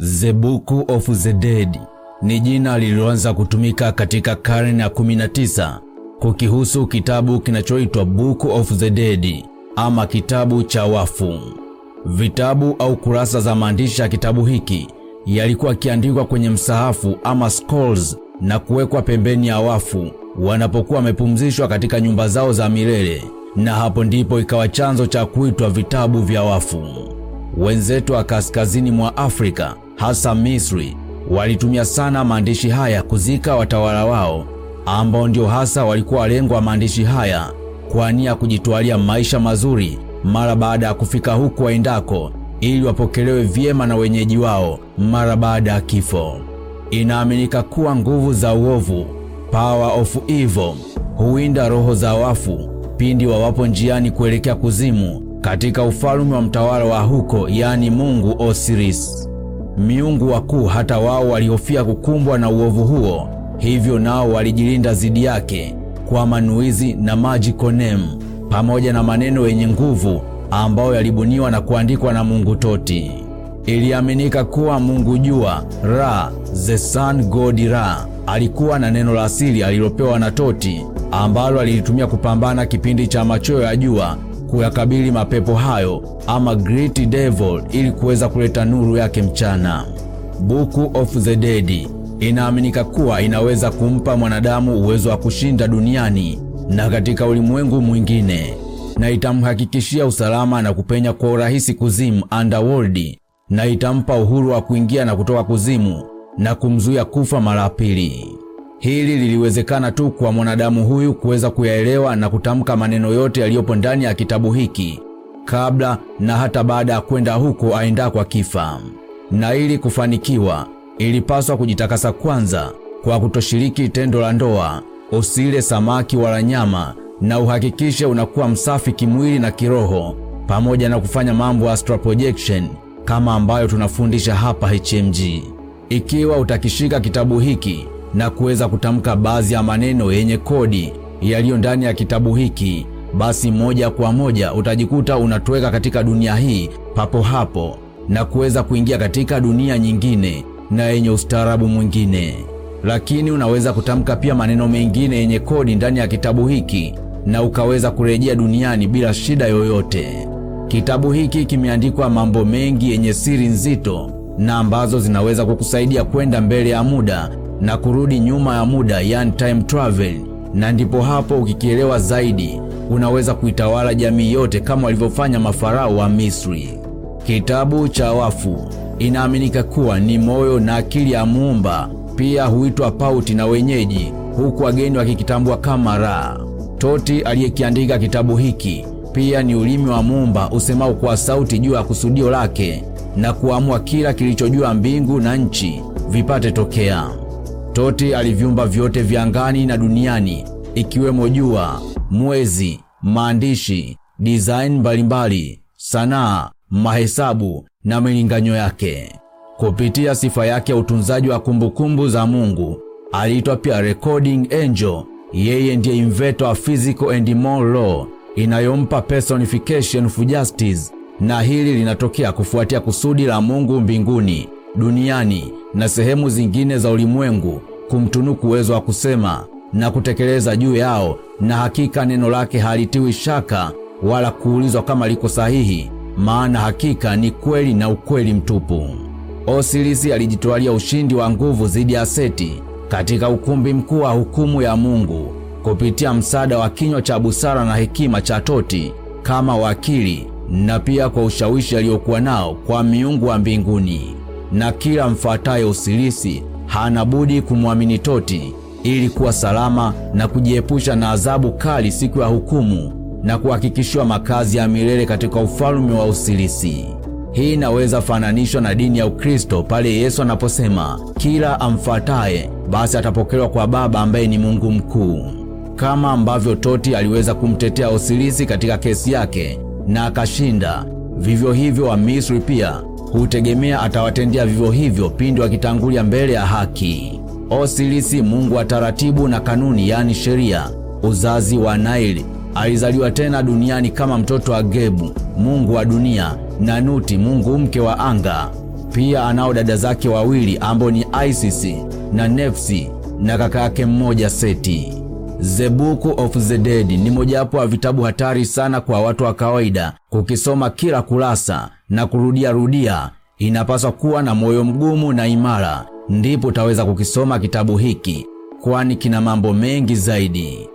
The Book of the Dead ni jina lililoanza kutumika katika karne ya 19 kukihusu kitabu kinachoitwa Book of the Dead ama kitabu cha wafu. Vitabu au kurasa za maandishi ya kitabu hiki yalikuwa kiandikwa kwenye msahafu ama scrolls na kuwekwa pembeni ya wafu wanapokuwa wamepumzishwa katika nyumba zao za milele, na hapo ndipo ikawa chanzo cha kuitwa vitabu vya wafu. Wenzetu wa kaskazini mwa Afrika, hasa Misri, walitumia sana maandishi haya kuzika watawala wao ambao ndio hasa walikuwa walengwa wa maandishi haya kwa nia kujitwalia maisha mazuri mara baada ya kufika huku waendako, ili wapokelewe vyema na wenyeji wao mara baada ya kifo. Inaaminika kuwa nguvu za uovu, power of evil, huwinda roho za wafu pindi wawapo njiani kuelekea kuzimu katika ufalme wa mtawala wa huko, yaani mungu Osiris. Miungu wakuu hata wao walihofia kukumbwa na uovu huo, hivyo nao walijilinda zidi yake kwa manuizi na maji name pamoja na maneno yenye nguvu ambayo yalibuniwa na kuandikwa na mungu Toti. Iliaminika kuwa mungu jua Ra, the sun god Ra, alikuwa na neno la asili alilopewa na Toti ambalo alilitumia kupambana kipindi cha machoyo ya jua kuyakabili mapepo hayo ama great devil ili kuweza kuleta nuru yake mchana. Book of the Dead inaaminika kuwa inaweza kumpa mwanadamu uwezo wa kushinda duniani na katika ulimwengu mwingine, na itamhakikishia usalama na kupenya kwa urahisi kuzimu underworld, na itampa uhuru wa kuingia na kutoka kuzimu na kumzuia kufa mara pili. Hili liliwezekana tu kwa mwanadamu huyu kuweza kuyaelewa na kutamka maneno yote yaliyopo ndani ya kitabu hiki kabla na hata baada ya kwenda huko aenda kwa kifa. Na ili kufanikiwa, ilipaswa kujitakasa kwanza kwa kutoshiriki tendo la ndoa, usile samaki wala nyama, na uhakikishe unakuwa msafi kimwili na kiroho, pamoja na kufanya mambo ya astral projection kama ambayo tunafundisha hapa HMG. Ikiwa utakishika kitabu hiki na kuweza kutamka baadhi ya maneno yenye kodi yaliyo ndani ya kitabu hiki, basi moja kwa moja utajikuta unatoweka katika dunia hii papo hapo na kuweza kuingia katika dunia nyingine na yenye ustaarabu mwingine. Lakini unaweza kutamka pia maneno mengine yenye kodi ndani ya kitabu hiki na ukaweza kurejea duniani bila shida yoyote. Kitabu hiki kimeandikwa mambo mengi yenye siri nzito na ambazo zinaweza kukusaidia kwenda mbele ya muda na kurudi nyuma ya muda, yani time travel, na ndipo hapo ukikielewa zaidi unaweza kuitawala jamii yote kama walivyofanya mafarao wa Misri. Kitabu cha wafu inaaminika kuwa ni moyo na akili ya Muumba, pia huitwa pauti na wenyeji, huku wageni wakikitambua kama Ra. Toti aliyekiandika kitabu hiki pia ni ulimi wa Muumba usemao kwa sauti juu ya kusudio lake na kuamua kila kilichojua mbingu na nchi vipate tokea. Toti aliviumba vyote vya angani na duniani ikiwemo jua, mwezi, maandishi, design mbalimbali, sanaa, mahesabu na milinganyo yake. Kupitia sifa yake ya utunzaji wa kumbukumbu za Mungu, aliitwa pia recording angel. Yeye ndiye inventor wa physical and moral law inayompa personification of justice, na hili linatokea kufuatia kusudi la Mungu mbinguni, duniani na sehemu zingine za ulimwengu kumtunuku uwezo wa kusema na kutekeleza juu yao, na hakika neno lake halitiwi shaka wala kuulizwa kama liko sahihi, maana hakika ni kweli na ukweli mtupu. Osirisi alijitwalia ushindi wa nguvu dhidi ya Seti katika ukumbi mkuu wa hukumu ya Mungu kupitia msaada wa kinywa cha busara na hekima cha Toti kama wakili, na pia kwa ushawishi aliokuwa nao kwa miungu wa mbinguni. Na kila mfuataye usilisi hana budi kumwamini Toti ili kuwa salama na kujiepusha na adhabu kali siku ya hukumu na kuhakikishiwa makazi ya milele katika ufalme wa usilisi. Hii inaweza fananishwa na dini ya Ukristo pale Yesu anaposema kila amfuataye basi atapokelewa kwa Baba ambaye ni Mungu mkuu. Kama ambavyo Toti aliweza kumtetea usilisi katika kesi yake na akashinda, vivyo hivyo wa Misri pia hutegemea atawatendea vivyo hivyo pindi wakitangulia mbele ya haki. Osilisi, mungu wa taratibu na kanuni, yani sheria, uzazi wa Naili, alizaliwa tena duniani kama mtoto wa Gebu, mungu wa dunia, na Nuti, mungu mke wa anga. Pia anao dada zake wawili ambao ni Isis na Nefsi na kaka yake mmoja Seti. The Book of the Dead ni mojawapo wa vitabu hatari sana kwa watu wa kawaida kukisoma kila kurasa na kurudia rudia. Inapaswa kuwa na moyo mgumu na imara, ndipo utaweza kukisoma kitabu hiki, kwani kina mambo mengi zaidi.